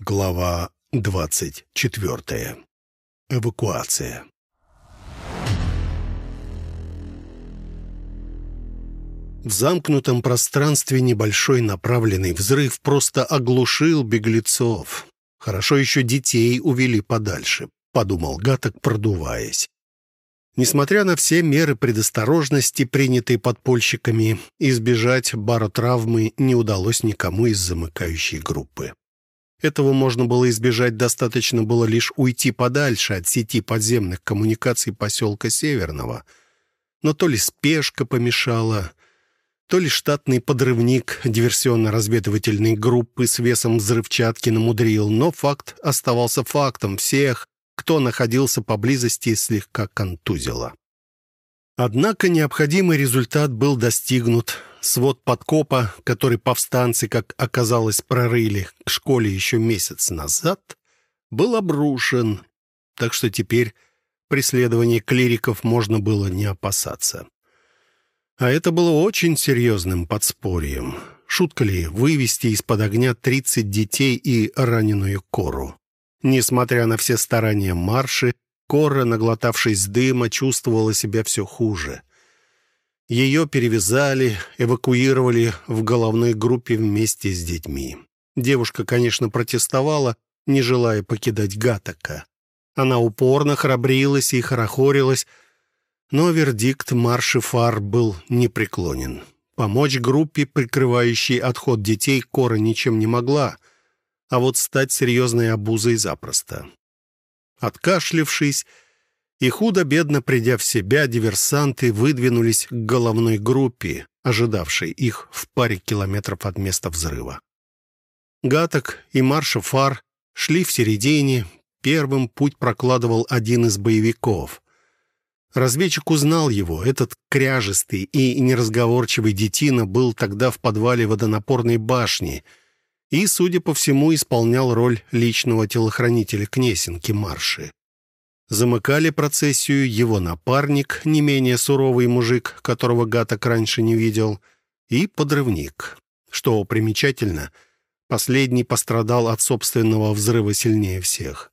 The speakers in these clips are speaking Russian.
Глава двадцать четвертая. Эвакуация. В замкнутом пространстве небольшой направленный взрыв просто оглушил беглецов. Хорошо еще детей увели подальше, подумал Гаток, продуваясь. Несмотря на все меры предосторожности, принятые подпольщиками, избежать баротравмы не удалось никому из замыкающей группы. Этого можно было избежать, достаточно было лишь уйти подальше от сети подземных коммуникаций поселка Северного. Но то ли спешка помешала, то ли штатный подрывник диверсионно-разведывательной группы с весом взрывчатки намудрил, но факт оставался фактом. Всех, кто находился поблизости, слегка контузило. Однако необходимый результат был достигнут. Свод подкопа, который повстанцы, как оказалось, прорыли к школе еще месяц назад, был обрушен, так что теперь преследование клириков можно было не опасаться. А это было очень серьезным подспорьем. Шутка ли вывести из-под огня 30 детей и раненую кору? Несмотря на все старания марши, Кора, наглотавшись дыма, чувствовала себя все хуже. Ее перевязали, эвакуировали в головной группе вместе с детьми. Девушка, конечно, протестовала, не желая покидать Гатака. Она упорно храбрилась и хорохорилась, но вердикт марши фар был непреклонен. Помочь группе, прикрывающей отход детей, Кора ничем не могла, а вот стать серьезной обузой запросто. Откашлившись и худо-бедно придя в себя, диверсанты выдвинулись к головной группе, ожидавшей их в паре километров от места взрыва. Гаток и Марша Фар шли в середине, первым путь прокладывал один из боевиков. Разведчик узнал его. Этот кряжистый и неразговорчивый детина был тогда в подвале водонапорной башни — и, судя по всему, исполнял роль личного телохранителя Кнесинки Марши. Замыкали процессию его напарник, не менее суровый мужик, которого Гаток раньше не видел, и подрывник. Что примечательно, последний пострадал от собственного взрыва сильнее всех.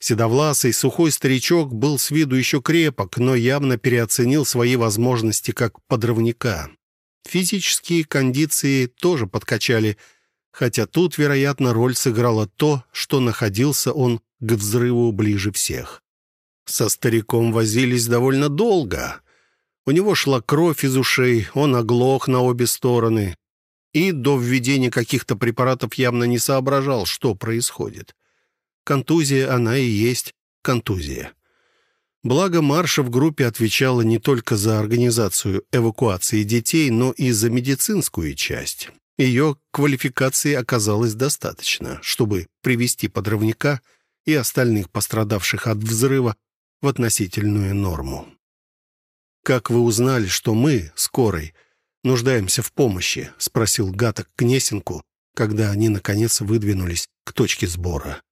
Седовласый, сухой старичок был с виду еще крепок, но явно переоценил свои возможности как подрывника. Физические кондиции тоже подкачали – хотя тут, вероятно, роль сыграло то, что находился он к взрыву ближе всех. Со стариком возились довольно долго. У него шла кровь из ушей, он оглох на обе стороны. И до введения каких-то препаратов явно не соображал, что происходит. Контузия, она и есть контузия. Благо, Марша в группе отвечала не только за организацию эвакуации детей, но и за медицинскую часть. Ее квалификации оказалось достаточно, чтобы привести подрывника и остальных пострадавших от взрыва в относительную норму. «Как вы узнали, что мы, скорой, нуждаемся в помощи?» — спросил Гаток Кнесинку, когда они, наконец, выдвинулись к точке сбора.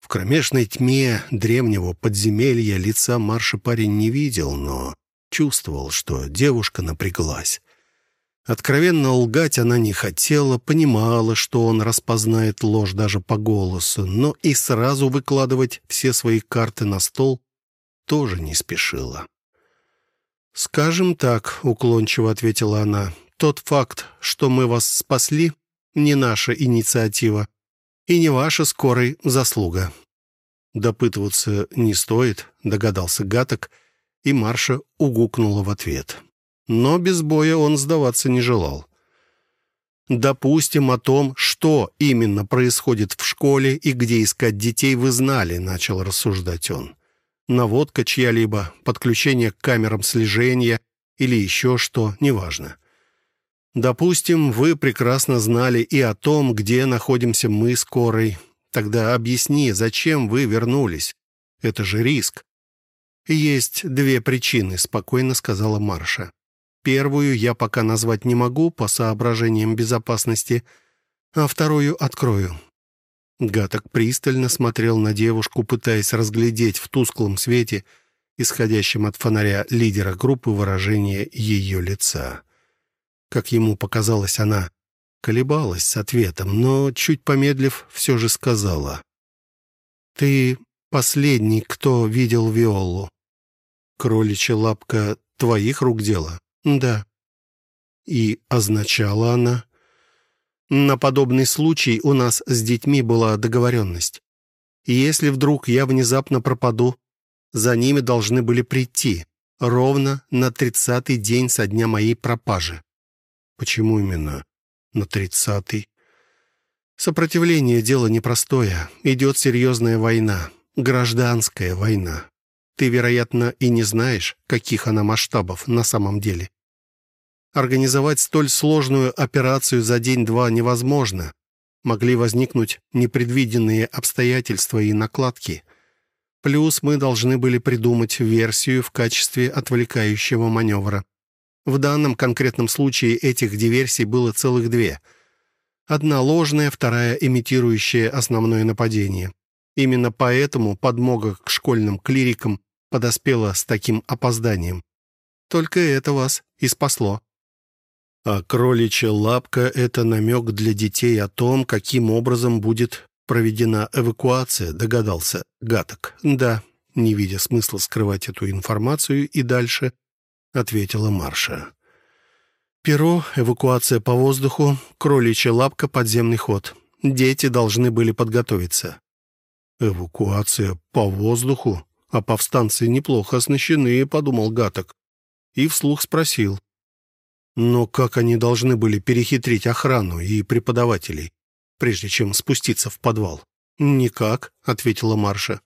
В кромешной тьме древнего подземелья лица Марша парень не видел, но чувствовал, что девушка напряглась. Откровенно лгать она не хотела, понимала, что он распознает ложь даже по голосу, но и сразу выкладывать все свои карты на стол тоже не спешила. «Скажем так», — уклончиво ответила она, — «тот факт, что мы вас спасли, не наша инициатива и не ваша скорой заслуга». «Допытываться не стоит», — догадался Гаток, и Марша угукнула в ответ но без боя он сдаваться не желал. «Допустим, о том, что именно происходит в школе и где искать детей, вы знали», — начал рассуждать он. «Наводка чья-либо, подключение к камерам слежения или еще что, неважно. Допустим, вы прекрасно знали и о том, где находимся мы скорой. Тогда объясни, зачем вы вернулись? Это же риск». «Есть две причины», — спокойно сказала Марша. Первую я пока назвать не могу по соображениям безопасности, а вторую открою». Гаток пристально смотрел на девушку, пытаясь разглядеть в тусклом свете, исходящем от фонаря лидера группы, выражение ее лица. Как ему показалось, она Колебалась с ответом, но, чуть помедлив, все же сказала. «Ты последний, кто видел Виолу. Кроличья лапка твоих рук дело?» «Да». И означала она... На подобный случай у нас с детьми была договоренность. Если вдруг я внезапно пропаду, за ними должны были прийти, ровно на тридцатый день со дня моей пропажи. Почему именно на тридцатый? Сопротивление — дело непростое. Идет серьезная война, гражданская война. Ты, вероятно, и не знаешь, каких она масштабов на самом деле. Организовать столь сложную операцию за день-два невозможно. Могли возникнуть непредвиденные обстоятельства и накладки. Плюс мы должны были придумать версию в качестве отвлекающего маневра. В данном конкретном случае этих диверсий было целых две. Одна ложная, вторая имитирующая основное нападение. Именно поэтому подмога к школьным клирикам подоспела с таким опозданием. Только это вас и спасло. А кроличья лапка — это намек для детей о том, каким образом будет проведена эвакуация, догадался Гаток. Да, не видя смысла скрывать эту информацию и дальше, ответила Марша. Перо, эвакуация по воздуху, кроличья лапка, подземный ход. Дети должны были подготовиться. Эвакуация по воздуху? А повстанцы неплохо оснащены, подумал Гаток. И вслух спросил. Но как они должны были перехитрить охрану и преподавателей, прежде чем спуститься в подвал? «Никак», — ответила Марша.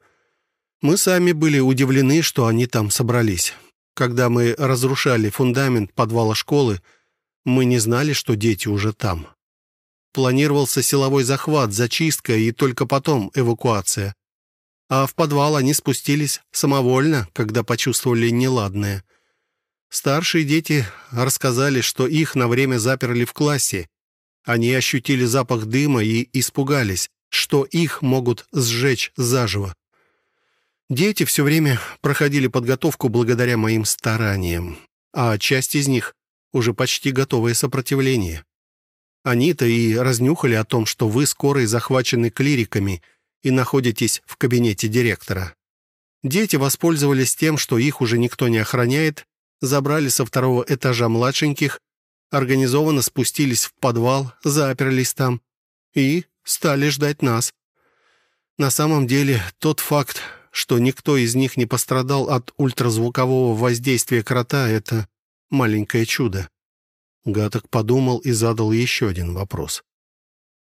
«Мы сами были удивлены, что они там собрались. Когда мы разрушали фундамент подвала школы, мы не знали, что дети уже там. Планировался силовой захват, зачистка и только потом эвакуация. А в подвал они спустились самовольно, когда почувствовали неладное. Старшие дети рассказали, что их на время заперли в классе. Они ощутили запах дыма и испугались, что их могут сжечь заживо. Дети все время проходили подготовку благодаря моим стараниям, а часть из них уже почти готовое сопротивление. Они-то и разнюхали о том, что вы скоро захвачены клириками и находитесь в кабинете директора. Дети воспользовались тем, что их уже никто не охраняет, забрали со второго этажа младшеньких, организованно спустились в подвал, заперлись там и стали ждать нас. На самом деле, тот факт, что никто из них не пострадал от ультразвукового воздействия крота, это маленькое чудо. Гаток подумал и задал еще один вопрос.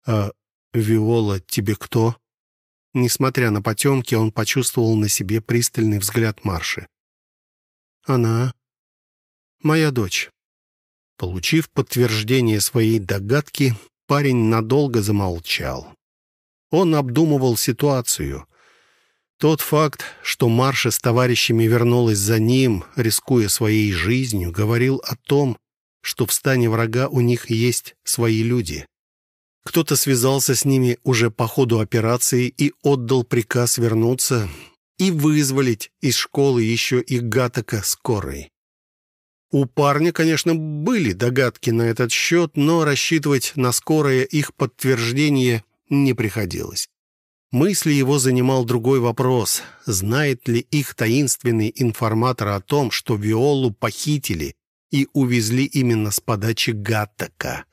«А Виола тебе кто?» Несмотря на потемки, он почувствовал на себе пристальный взгляд Марши. «Она моя дочь». Получив подтверждение своей догадки, парень надолго замолчал. Он обдумывал ситуацию. Тот факт, что Марша с товарищами вернулась за ним, рискуя своей жизнью, говорил о том, что в стане врага у них есть свои люди. Кто-то связался с ними уже по ходу операции и отдал приказ вернуться и вызволить из школы еще и Гатака скорой. У парня, конечно, были догадки на этот счет, но рассчитывать на скорое их подтверждение не приходилось. Мысли его занимал другой вопрос. Знает ли их таинственный информатор о том, что Виолу похитили и увезли именно с подачи Гаттака?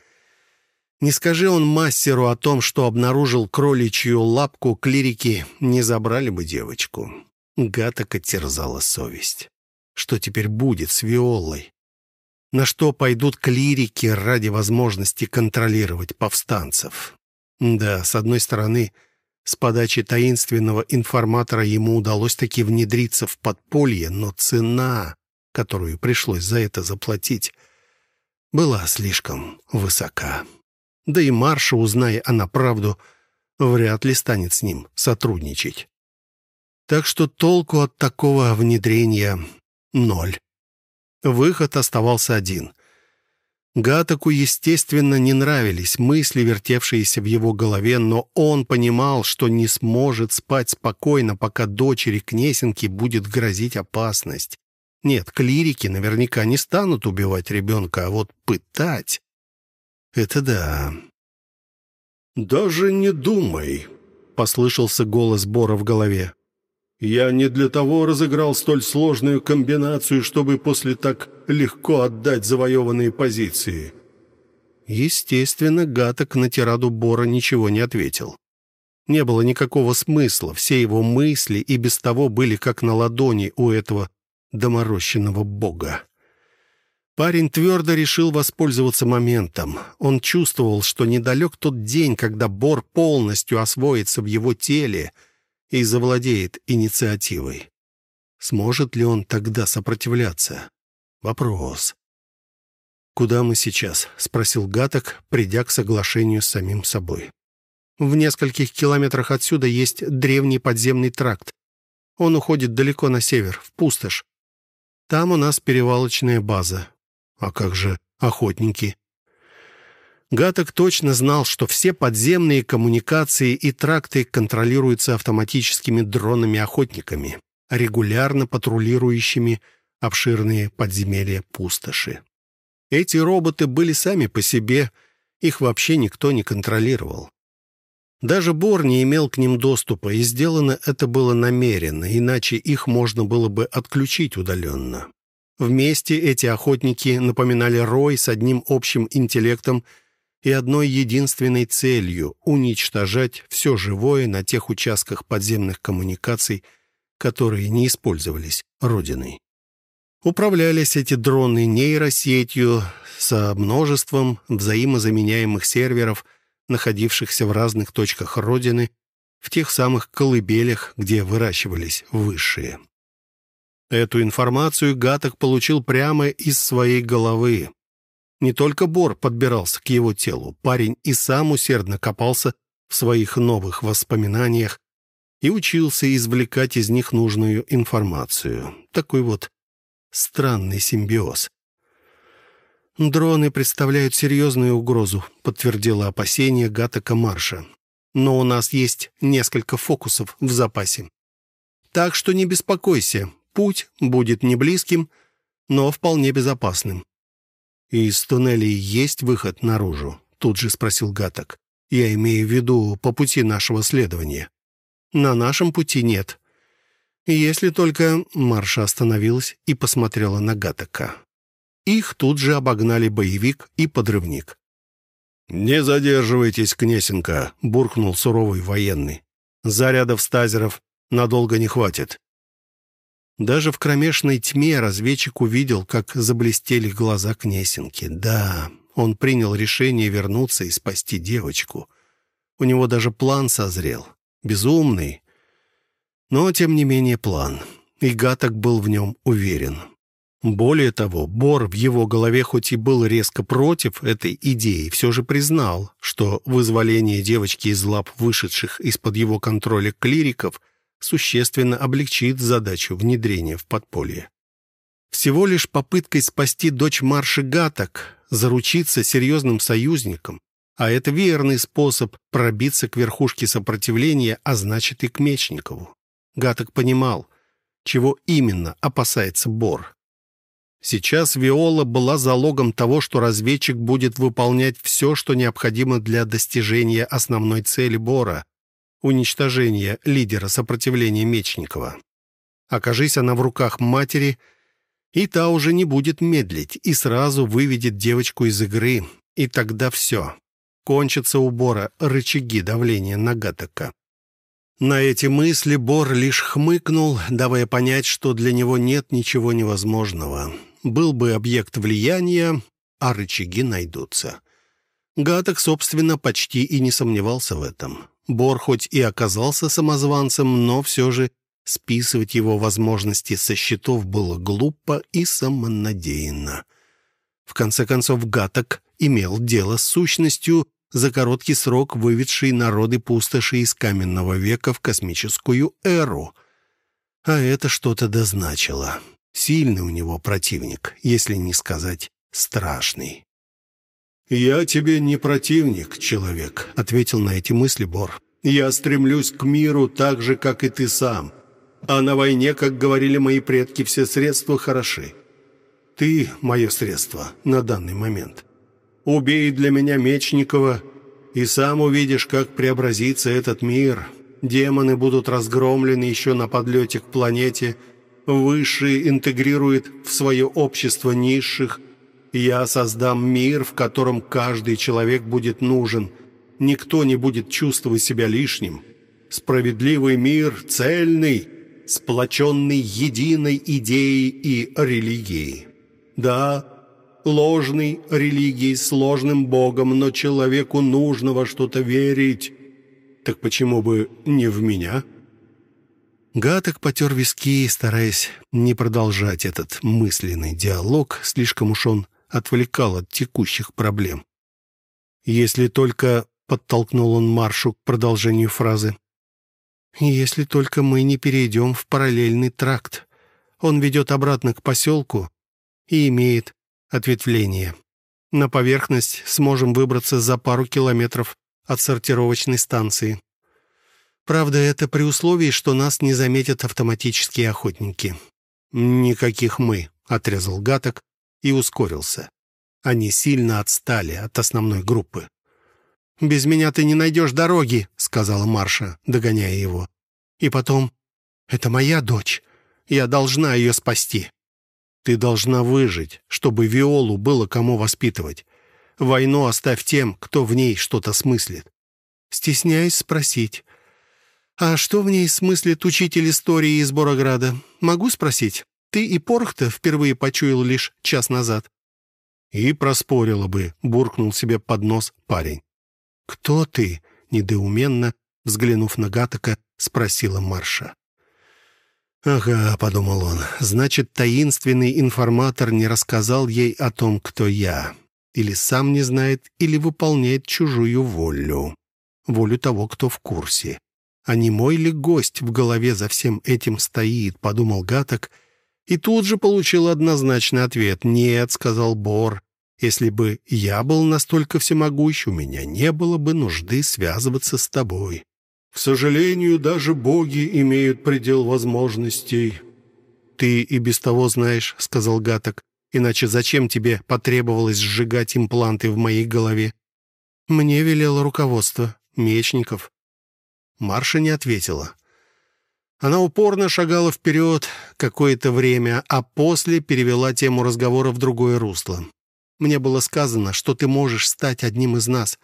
Не скажи он мастеру о том, что обнаружил кроличью лапку, клирики не забрали бы девочку. Гаттака терзала совесть. Что теперь будет с Виолой? На что пойдут клирики ради возможности контролировать повстанцев? Да, с одной стороны, с подачи таинственного информатора ему удалось таки внедриться в подполье, но цена, которую пришлось за это заплатить, была слишком высока. Да и Марша, узная она правду, вряд ли станет с ним сотрудничать. Так что толку от такого внедрения Ноль. Выход оставался один. Гатаку, естественно, не нравились мысли, вертевшиеся в его голове, но он понимал, что не сможет спать спокойно, пока дочери Кнесинки будет грозить опасность. Нет, клирики наверняка не станут убивать ребенка, а вот пытать... Это да. «Даже не думай», — послышался голос Бора в голове. «Я не для того разыграл столь сложную комбинацию, чтобы после так легко отдать завоеванные позиции». Естественно, Гаток на тираду Бора ничего не ответил. Не было никакого смысла, все его мысли и без того были как на ладони у этого доморощенного бога. Парень твердо решил воспользоваться моментом. Он чувствовал, что недалек тот день, когда Бор полностью освоится в его теле и завладеет инициативой. Сможет ли он тогда сопротивляться? Вопрос. «Куда мы сейчас?» — спросил Гаток, придя к соглашению с самим собой. «В нескольких километрах отсюда есть древний подземный тракт. Он уходит далеко на север, в пустошь. Там у нас перевалочная база. А как же охотники?» Гаток точно знал, что все подземные коммуникации и тракты контролируются автоматическими дронами-охотниками, регулярно патрулирующими обширные подземелья пустоши. Эти роботы были сами по себе, их вообще никто не контролировал. Даже Бор не имел к ним доступа, и сделано это было намеренно, иначе их можно было бы отключить удаленно. Вместе эти охотники напоминали рой с одним общим интеллектом и одной единственной целью — уничтожать все живое на тех участках подземных коммуникаций, которые не использовались Родиной. Управлялись эти дроны нейросетью со множеством взаимозаменяемых серверов, находившихся в разных точках Родины, в тех самых колыбелях, где выращивались высшие. Эту информацию Гаток получил прямо из своей головы. Не только Бор подбирался к его телу, парень и сам усердно копался в своих новых воспоминаниях и учился извлекать из них нужную информацию. Такой вот Странный симбиоз. «Дроны представляют серьезную угрозу», — подтвердила опасение Гатака Марша. «Но у нас есть несколько фокусов в запасе. Так что не беспокойся, путь будет не близким, но вполне безопасным». «Из туннелей есть выход наружу?» — тут же спросил Гаток. «Я имею в виду по пути нашего следования». «На нашем пути нет. Если только Марша остановилась и посмотрела на Гатака. Их тут же обогнали боевик и подрывник. «Не задерживайтесь, Кнесенко», — буркнул суровый военный. «Зарядов стазеров надолго не хватит». Даже в кромешной тьме разведчик увидел, как заблестели глаза Кнесенки. Да, он принял решение вернуться и спасти девочку. У него даже план созрел. Безумный, но, тем не менее, план. И Гаток был в нем уверен. Более того, Бор в его голове хоть и был резко против этой идеи, все же признал, что вызволение девочки из лап вышедших из-под его контроля клириков существенно облегчит задачу внедрения в подполье. Всего лишь попыткой спасти дочь Марши Гаток, заручиться серьезным союзником, а это верный способ пробиться к верхушке сопротивления, а значит и к Мечникову. Гаток понимал, чего именно опасается Бор. Сейчас Виола была залогом того, что разведчик будет выполнять все, что необходимо для достижения основной цели Бора — уничтожения лидера сопротивления Мечникова. Окажись она в руках матери, и та уже не будет медлить и сразу выведет девочку из игры, и тогда все. Кончатся у Бора рычаги давления на Гатака. На эти мысли Бор лишь хмыкнул, давая понять, что для него нет ничего невозможного. Был бы объект влияния, а рычаги найдутся. Гаток, собственно, почти и не сомневался в этом. Бор хоть и оказался самозванцем, но все же списывать его возможности со счетов было глупо и самонадеянно. В конце концов, Гаток имел дело с сущностью, за короткий срок выведший народы пустоши из каменного века в космическую эру. А это что-то дозначило. Сильный у него противник, если не сказать страшный. «Я тебе не противник, человек», — ответил на эти мысли Бор. «Я стремлюсь к миру так же, как и ты сам. А на войне, как говорили мои предки, все средства хороши. Ты — мое средство на данный момент. Убей для меня Мечникова, и сам увидишь, как преобразится этот мир. Демоны будут разгромлены еще на подлете к планете. Высшие интегрирует в свое общество низших. Я создам мир, в котором каждый человек будет нужен. Никто не будет чувствовать себя лишним. Справедливый мир, цельный, сплоченный единой идеей и религией. Да, ложной религией, сложным богом, но человеку нужно во что-то верить. Так почему бы не в меня?» Гаток потер виски, стараясь не продолжать этот мысленный диалог, слишком уж он отвлекал от текущих проблем. «Если только...» — подтолкнул он Маршу к продолжению фразы. «Если только мы не перейдем в параллельный тракт. Он ведет обратно к поселку и имеет ответвление. На поверхность сможем выбраться за пару километров от сортировочной станции. Правда, это при условии, что нас не заметят автоматические охотники. «Никаких мы», — отрезал Гаток и ускорился. Они сильно отстали от основной группы. «Без меня ты не найдешь дороги», — сказала Марша, догоняя его. «И потом, это моя дочь. Я должна ее спасти». «Ты должна выжить, чтобы Виолу было кому воспитывать. Войну оставь тем, кто в ней что-то смыслит». Стесняюсь спросить. «А что в ней смыслит учитель истории из Борограда? Могу спросить? Ты и порох-то впервые почуял лишь час назад». «И проспорила бы», — буркнул себе под нос парень. «Кто ты?» — недоуменно, взглянув на Гатака, спросила Марша. «Ага», — подумал он, — «значит, таинственный информатор не рассказал ей о том, кто я. Или сам не знает, или выполняет чужую волю. Волю того, кто в курсе. А не мой ли гость в голове за всем этим стоит?» — подумал Гаток, и тут же получил однозначный ответ. «Нет», — сказал Бор, — «если бы я был настолько всемогущ, у меня не было бы нужды связываться с тобой». К сожалению, даже боги имеют предел возможностей. Ты и без того знаешь, сказал Гаток. Иначе зачем тебе потребовалось сжигать импланты в моей голове? Мне велело руководство, Мечников. Марша не ответила. Она упорно шагала вперед какое-то время, а после перевела тему разговора в другое русло. «Мне было сказано, что ты можешь стать одним из нас.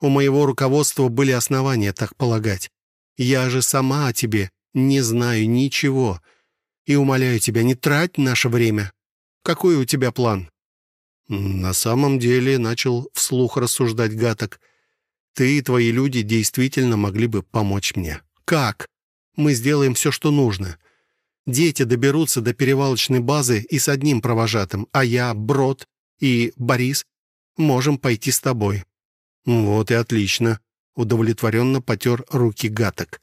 У моего руководства были основания так полагать. Я же сама о тебе не знаю ничего. И умоляю тебя, не трать наше время. Какой у тебя план?» «На самом деле», — начал вслух рассуждать Гаток, «ты и твои люди действительно могли бы помочь мне». «Как? Мы сделаем все, что нужно. Дети доберутся до перевалочной базы и с одним провожатым, а я, Брод и Борис можем пойти с тобой. «Вот и отлично», — удовлетворенно потер руки гаток.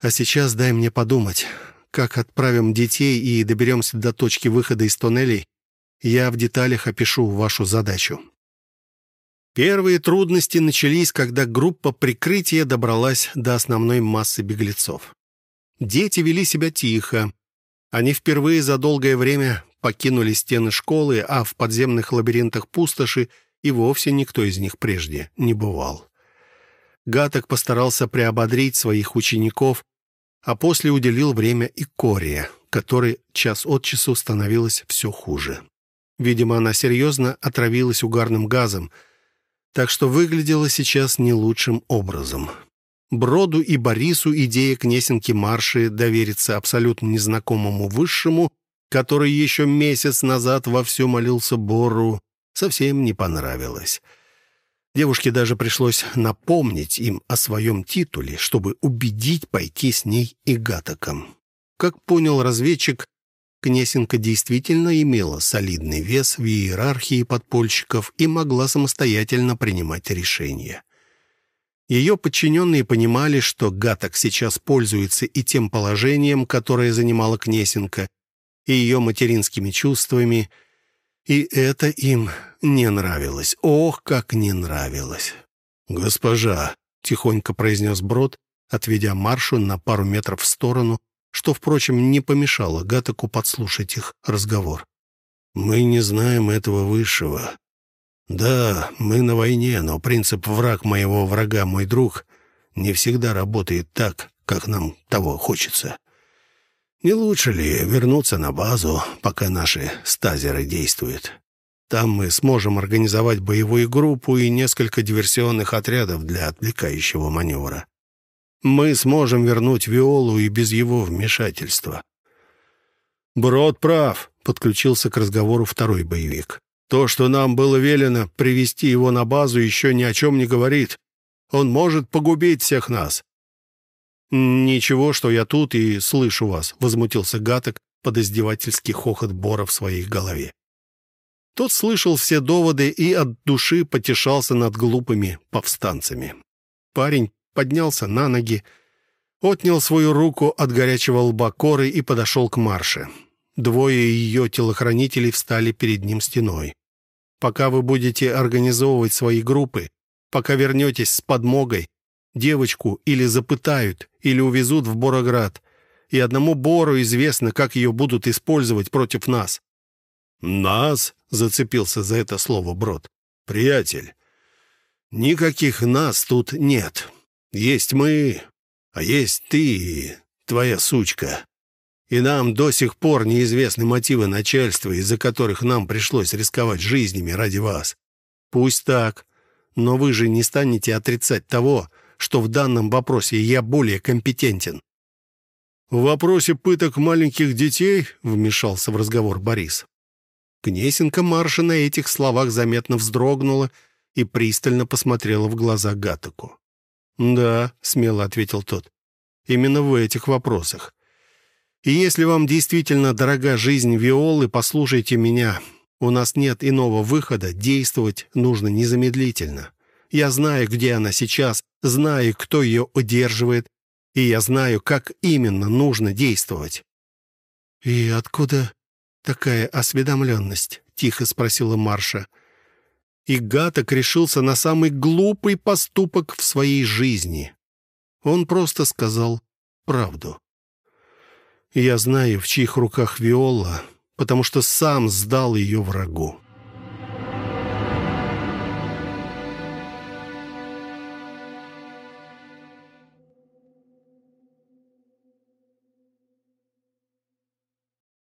«А сейчас дай мне подумать, как отправим детей и доберемся до точки выхода из тоннелей. Я в деталях опишу вашу задачу». Первые трудности начались, когда группа прикрытия добралась до основной массы беглецов. Дети вели себя тихо. Они впервые за долгое время покинули стены школы, а в подземных лабиринтах пустоши и вовсе никто из них прежде не бывал. Гаток постарался приободрить своих учеников, а после уделил время и Коре, которой час от часу становилось все хуже. Видимо, она серьезно отравилась угарным газом, так что выглядела сейчас не лучшим образом. Броду и Борису идея кнесенки Марши довериться абсолютно незнакомому высшему, который еще месяц назад вовсю молился Бору, совсем не понравилось. Девушке даже пришлось напомнить им о своем титуле, чтобы убедить пойти с ней и Гатоком. Как понял разведчик, Кнесенко действительно имела солидный вес в иерархии подпольщиков и могла самостоятельно принимать решения. Ее подчиненные понимали, что Гаток сейчас пользуется и тем положением, которое занимала Кнесенко, и ее материнскими чувствами – и это им не нравилось. Ох, как не нравилось. «Госпожа», — тихонько произнес Брод, отведя Маршу на пару метров в сторону, что, впрочем, не помешало Гатаку подслушать их разговор. «Мы не знаем этого высшего. «Да, мы на войне, но принцип «враг моего врага мой друг» не всегда работает так, как нам того хочется. Не лучше ли вернуться на базу, пока наши стазеры действуют? Там мы сможем организовать боевую группу и несколько диверсионных отрядов для отвлекающего маневра. Мы сможем вернуть Виолу и без его вмешательства». «Брод прав», — подключился к разговору второй боевик. «То, что нам было велено привести его на базу, еще ни о чем не говорит. Он может погубить всех нас». «Ничего, что я тут и слышу вас», — возмутился Гаток под издевательский хохот Бора в своей голове. Тот слышал все доводы и от души потешался над глупыми повстанцами. Парень поднялся на ноги, отнял свою руку от горячего лба коры и подошел к Марше. Двое ее телохранителей встали перед ним стеной. «Пока вы будете организовывать свои группы, пока вернетесь с подмогой, девочку или запытают, или увезут в Бороград, и одному Бору известно, как ее будут использовать против нас». «Нас?» — зацепился за это слово Брод. «Приятель, никаких нас тут нет. Есть мы, а есть ты твоя сучка и нам до сих пор неизвестны мотивы начальства, из-за которых нам пришлось рисковать жизнями ради вас. Пусть так, но вы же не станете отрицать того, что в данном вопросе я более компетентен. В вопросе пыток маленьких детей вмешался в разговор Борис. Кнесенко Марша на этих словах заметно вздрогнула и пристально посмотрела в глаза Гатаку. «Да», — смело ответил тот, — «именно в этих вопросах. И если вам действительно дорога жизнь Виолы, послушайте меня. У нас нет иного выхода, действовать нужно незамедлительно. Я знаю, где она сейчас, знаю, кто ее удерживает, и я знаю, как именно нужно действовать». «И откуда такая осведомленность?» — тихо спросила Марша. И Гаток решился на самый глупый поступок в своей жизни. Он просто сказал правду. Я знаю, в чьих руках Виола, потому что сам сдал ее врагу.